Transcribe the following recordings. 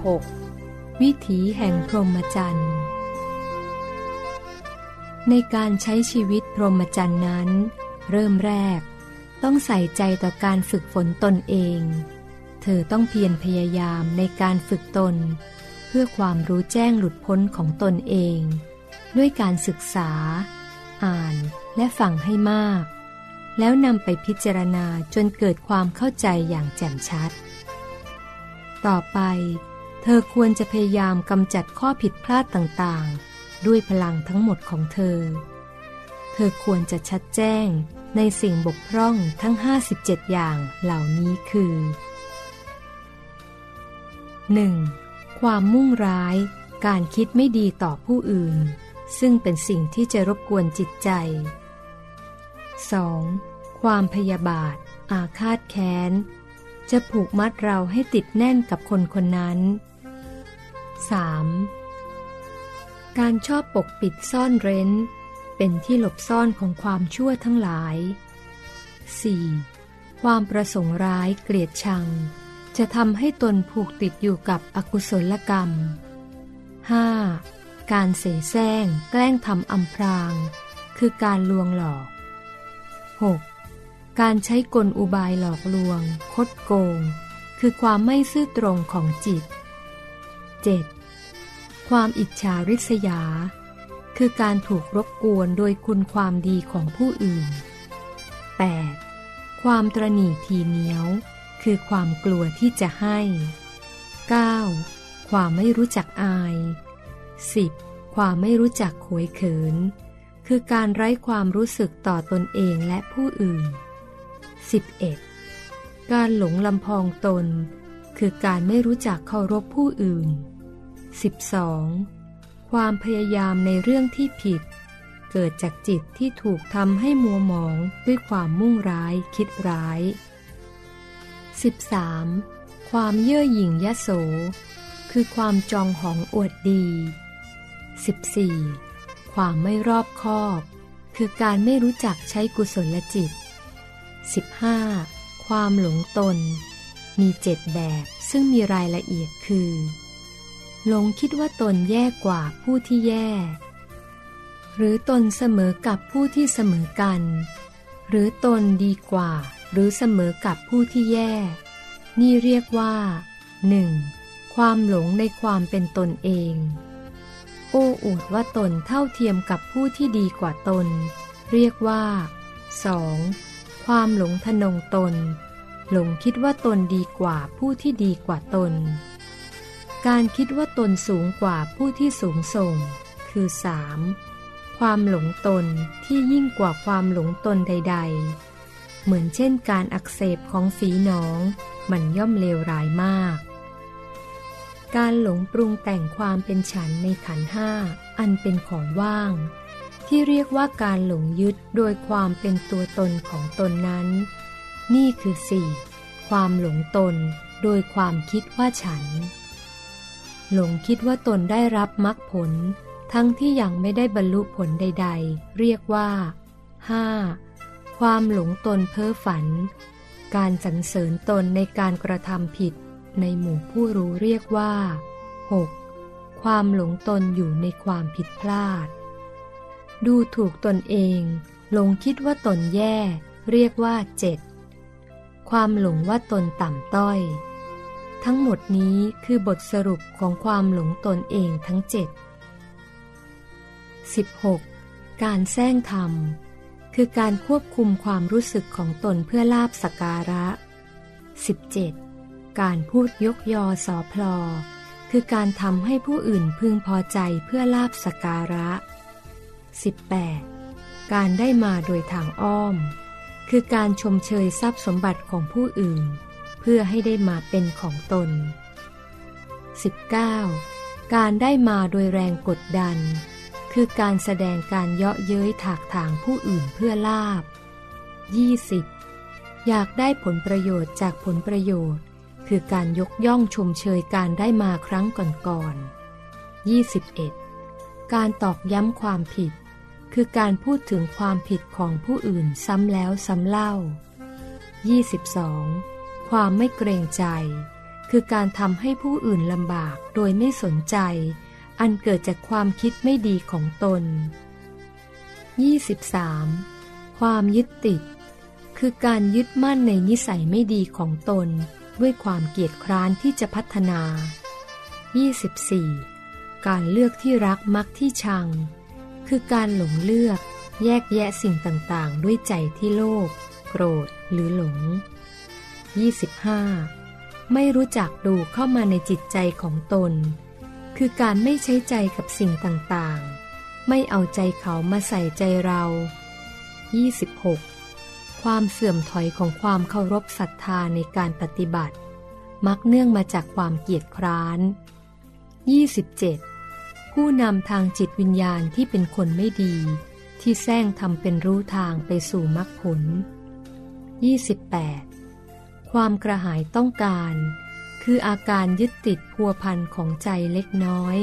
6. วิถีแห่งพรหมจรรย์ ในการใช้ชีวิตพรหมจรรย์นั้น เริ่มแรก ต้องใส่ใจต่อการฝึกฝนตนเอง เธอต้องเพียรพยายามในการฝึกตน เพื่อความรู้แจ้งหลุดพ้นของตนเอง ด้วยการศึกษา อ่านและฟังให้มาก แล้วนำไปพิจารณาจนเกิดความเข้าใจอย่างแจ่มชัดต่อไป เธอควรจะพยายามกำจัดข้อผิดพลาดต่างๆ ด้วยพลังทั้งหมดของเธอ เธอควรจะชัดแจ้งในสิ่งบกพร่องทั้ง 57 อย่างเหล่านี้คือ 1. ความมุ่งร้าย การคิดไม่ดีต่อผู้อื่น ซึ่งเป็นสิ่งที่จะรบกวนจิตใจ 2. ความพยาบาท อาฆาตแค้น จะผูกมัดเราให้ติดแน่นกับคนคนนั้น 3. การชอบปกปิดซ่อนเร้น เป็นที่หลบซ่อนของความชั่วทั้งหลาย 4. ความประสงค์ร้ายเกลียดชัง จะทำให้ตนผูกติดอยู่กับอกุศลกรรม 5. การเสแสร้งแกล้งทำอำพราง คือการลวงหลอก 6. การใช้กลอุบายหลอกลวง คดโกง คือความไม่ซื่อตรงของจิต 7. ความอิจฉาริษยา คือการถูกรบกวนโดยคุณความดีของผู้อื่น 8. ความตรณีทีเหนียว คือความกลัวที่จะให้ 9. ความไม่รู้จักอาย 10. ความไม่รู้จักขวยเขิน คือการไร้ความรู้สึกต่อตนเองและผู้อื่น 11. การหลงลำพองตน คือการไม่รู้จักเคารพผู้อื่น 12. ความพยายามในเรื่องที่ผิด เกิดจากจิตที่ถูกทำให้มัวหมองด้วยความมุ่งร้ายคิดร้าย 13. ความเย่อหยิ่งยโส คือความจองหองอวดดี 14. ความไม่รอบคอบ คือการไม่รู้จักใช้กุศลจิต 15. ความหลงตน มีเจ็ดแบบซึ่งมีรายละเอียดคือ หลงคิดว่าตนแย่กว่าผู้ที่แย่ หรือตนเสมอกับผู้ที่เสมอกัน หรือตนดีกว่า หรือเสมอกับผู้ที่แย่ นี่เรียกว่า 1. ความหลงในความเป็นตนเอง โอ้อวดว่าตนเท่าเทียมกับผู้ที่ดีกว่าตน เรียกว่า 2. ความหลงทนงตน หลงคิดว่าตนดีกว่าผู้ที่ดีกว่าตน การคิดว่าตนสูงกว่าผู้ที่สูงส่ง คือ 3. ความหลงตนที่ยิ่งกว่าความหลงตนใด ๆ เหมือนเช่นการอักเสบของฝีหนอง มันย่อมเลวร้ายมาก การหลงปรุงแต่งความเป็นฉันในขันห้าอันเป็นของว่าง ที่เรียกว่าการหลงยึดโดยความเป็นตัวตนของตนนั้น นี่คือสี่ความหลงตนโดยความคิดว่าฉัน หลงคิดว่าตนได้รับมรรคผล ทั้งที่ยังไม่ได้บรรลุผลใด ๆ เรียกว่า 5. ความหลงตนเพ้อฝัน การสรรเสริญตนในการกระทำผิด ในหมู่ผู้รู้เรียกว่า 6. ความหลงตนอยู่ในความผิดพลาด ดูถูกตนเอง หลงคิดว่าตนแย่ เรียกว่าเจ็ดความหลงว่าตนต่ำต้อย ทั้งหมดนี้คือบทสรุปของความหลงตนเองทั้งเจ็ด 16. การแซงธรรม คือการควบคุมความรู้สึกของตนเพื่อลาบสการะ 17. การพูดยกยอสอพลอ คือการทำให้ผู้อื่นพึงพอใจเพื่อลาบสการะ 18. การได้มาโดยทางอ้อม คือการชมเชยทรัพย์สมบัติของผู้อื่น เพื่อให้ได้มาเป็นของตน 19. การได้มาโดยแรงกดดัน คือการแสดงการเยาะเย้ยถากถางผู้อื่นเพื่อลาบ 20. อยากได้ผลประโยชน์จากผลประโยชน์ คือการยกย่องชมเชยการได้มาครั้งก่อนๆ 21. การตอกย้ำความผิด คือการพูดถึงความผิดของผู้อื่นซ้ำแล้วซ้ำเล่า 22. ความไม่เกรงใจ คือการทำให้ผู้อื่นลำบากโดยไม่สนใจ อันเกิดจากความคิดไม่ดีของตน 23. ความยึดติด คือการยึดมั่นในนิสัยไม่ดีของตน ด้วยความเกียดคร้านที่จะพัฒนา 24. การเลือกที่รักมักที่ชัง คือการหลงเลือก แยกแยะสิ่งต่างๆ ด้วยใจที่โลภโกรธหรือหลง 25. ไม่รู้จักดูเข้ามาในจิตใจของตน คือการไม่ใช้ใจกับสิ่งต่างๆ ไม่เอาใจเขามาใส่ใจเรา 26. ความเสื่อมถอยของความเคารพศรัทธาในการปฏิบัติ มักเนื่องมาจากความเกียจคร้าน 27. ผู้นำทางจิตวิญญาณที่เป็นคนไม่ดี ที่แซงทำเป็นรู้ทางไปสู่มรรคผล 28. ความกระหายต้องการ คืออาการยึดติดพัวพันของใจเล็กน้อย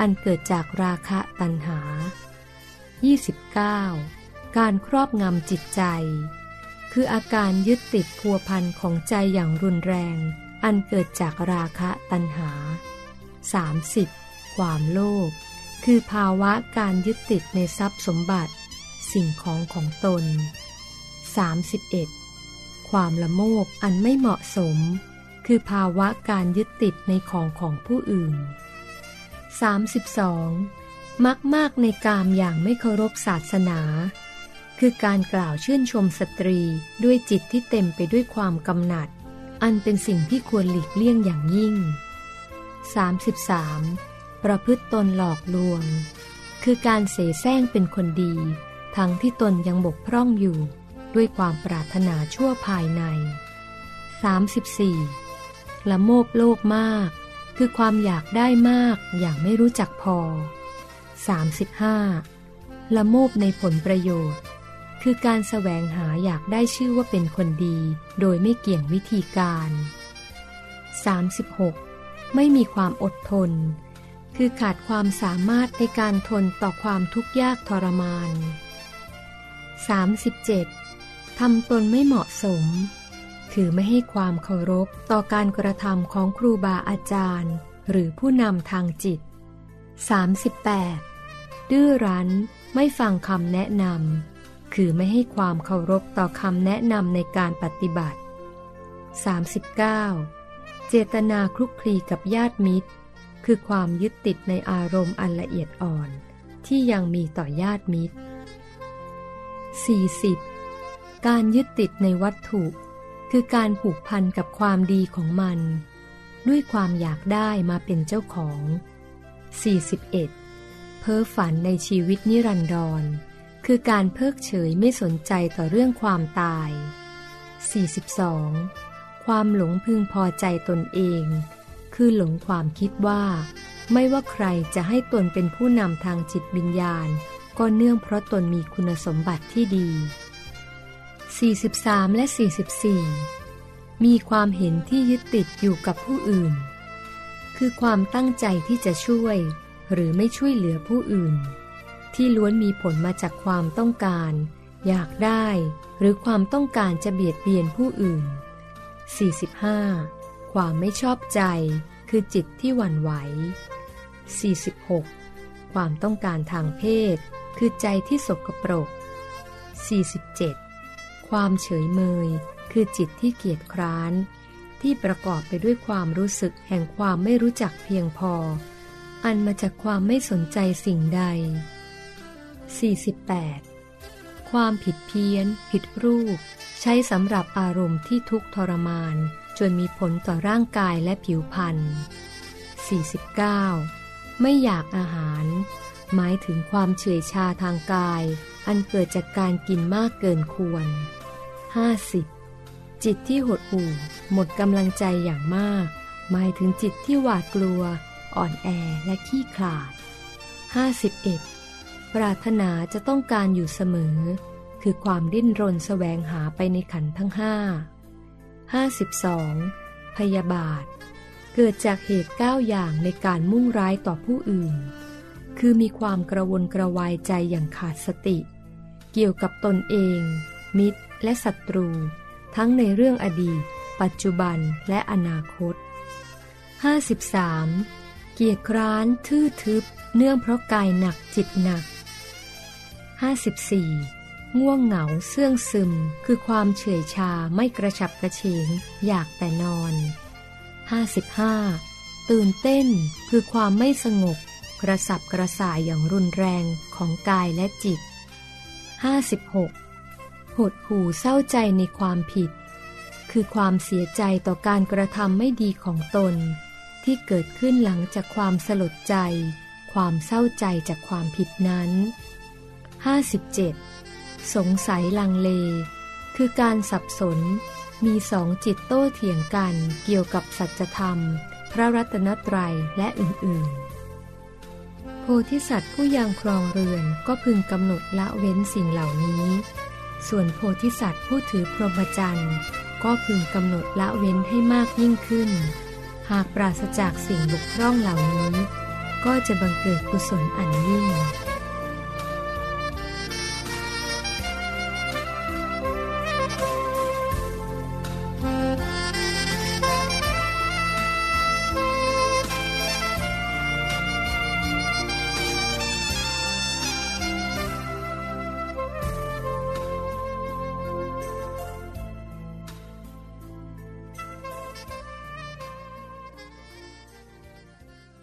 อันเกิดจากราคะตัณหา 29. การครอบงำจิตใจ คืออาการยึดติดพัวพันของใจอย่างรุนแรง อันเกิดจากราคะตัณหา 30. ความโลภคือภาวะการยึดติดในทรัพย์สมบัติ สิ่งของของตน 31. ความละโมบอันไม่เหมาะสม คือภาวะการยึดติดในของของผู้อื่น 32. มักมากในกามอย่างไม่เคารพศาสนา คือการกล่าวชื่นชมสตรีด้วยจิตที่เต็มไปด้วยความกำหนัด อันเป็นสิ่งที่ควรหลีกเลี่ยงอย่างยิ่ง 33. ประพฤติตนหลอกลวง คือการเสแสร้งเป็นคนดี ทั้งที่ตนยังบกพร่องอยู่ ด้วยความปรารถนาชั่วภายใน 34. ละโมบโลภมาก คือความอยากได้มากอย่างไม่รู้จักพอ 35. ละโมบในผลประโยชน์ คือการแสวงหาอยากได้ชื่อว่าเป็นคนดี โดยไม่เกี่ยงวิธีการ 36. ไม่มีความอดทน คือขาดความสามารถในการทนต่อความทุกข์ยากทรมาน 37. ทำตนไม่เหมาะสม คือไม่ให้ความเคารพต่อการกระทำของครูบาอาจารย์ หรือผู้นำทางจิต 38. ดื้อรั้นไม่ฟังคำแนะนำคือไม่ให้ความเคารพต่อคำแนะนำในการปฏิบัติ 39. เจตนาคลุกคลีกับญาติมิตร คือความยึดติดในอารมณ์อันละเอียดอ่อน ที่ยังมีต่อญาติมิตร 40. การยึดติดในวัตถุ คือการผูกพันกับความดีของมัน ด้วยความอยากได้มาเป็นเจ้าของ 41. เพ้อฝันในชีวิตนิรันดร คือการเพิกเฉยไม่สนใจต่อเรื่องความตาย 42. ความหลงพึงพอใจตนเอง คือหลงความคิดว่า ไม่ว่าใครจะให้ตนเป็นผู้นำทางจิตวิญญาณ ก็เนื่องเพราะตนมีคุณสมบัติที่ดี 43 และ 44 มีความเห็นที่ยึดติดอยู่กับผู้อื่น คือความตั้งใจที่จะช่วย หรือไม่ช่วยเหลือผู้อื่น ที่ล้วนมีผลมาจากความต้องการ อยากได้ หรือความต้องการจะเบียดเบียนผู้อื่น 45. ความไม่ชอบใจ คือจิตที่หวั่นไหว 46. ความต้องการทางเพศ คือใจที่สกปรก 47. ความเฉยเมย คือจิตที่เกียจคร้าน ที่ประกอบไปด้วยความรู้สึกแห่งความไม่รู้จักเพียงพอ อันมาจากความไม่สนใจสิ่งใด 48. ความผิดเพี้ยน ผิดรูป ใช้สำหรับอารมณ์ที่ทุกทรมาน จนมีผลต่อร่างกายและผิวพรรณ 49. ไม่อยากอาหาร หมายถึงความเฉื่อยชาทางกาย อันเกิดจากการกินมากเกินควร 50. จิตที่หดหู่หมดกำลังใจอย่างมาก หมายถึงจิตที่หวาดกลัว อ่อนแอและขี้ขลาด 51. ปรารถนาจะต้องการอยู่เสมอ คือความดิ้นรนแสวงหาไปในขันทั้งห้า 52. พยาบาท เกิดจากเหตุก้าอย่างในการมุ่งร้ายต่อผู้อื่น คือมีความกระวนกระวายใจอย่างขาดสติ เกี่ยวกับตนเอง มิตร และศัตรู ทั้งในเรื่องอดีต ปัจจุบันและอนาคต 53. เกียรคร้านทื่อทึบ เนื่องเพราะกายหนักจิตหนัก 54. ง่วงเหงาเสื่องซึม คือความเฉื่อยชาไม่กระฉับกระเฉง อยากแต่นอน 55. ตื่นเต้นคือความไม่สงบ กระสับกระส่ายอย่างรุนแรงของกายและจิต 56. หดหู่เศร้าใจในความผิด คือความเสียใจต่อการกระทำไม่ดีของตน ที่เกิดขึ้นหลังจากความสลดใจ ความเศร้าใจจากความผิดนั้น 57. สงสัยลังเล คือการสับสน มีสองจิตโต้เถียงกันเกี่ยวกับสัจธรรม พระรัตนตรัยและอื่น ๆโพธิสัตว์ผู้ยังครองเรือนก็พึงกำหนดละเว้นสิ่งเหล่านี้ ส่วนโพธิสัตว์ผู้ถือพรหมจรรย์ก็พึงกำหนดละเว้นให้มากยิ่งขึ้น หากปราศจากสิ่งบกพร่องเหล่านี้ ก็จะบังเกิดกุศลอันยิ่ง